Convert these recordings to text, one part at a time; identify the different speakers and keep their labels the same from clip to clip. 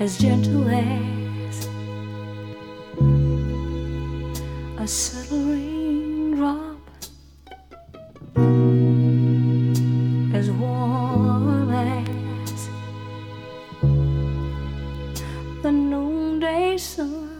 Speaker 1: as gentle as a subtle raindrop, as warm as the noonday sun.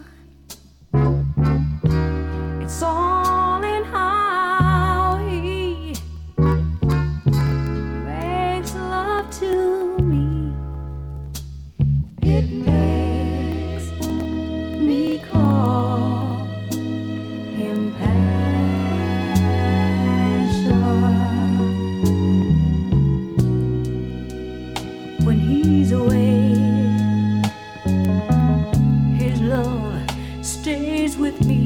Speaker 1: With me.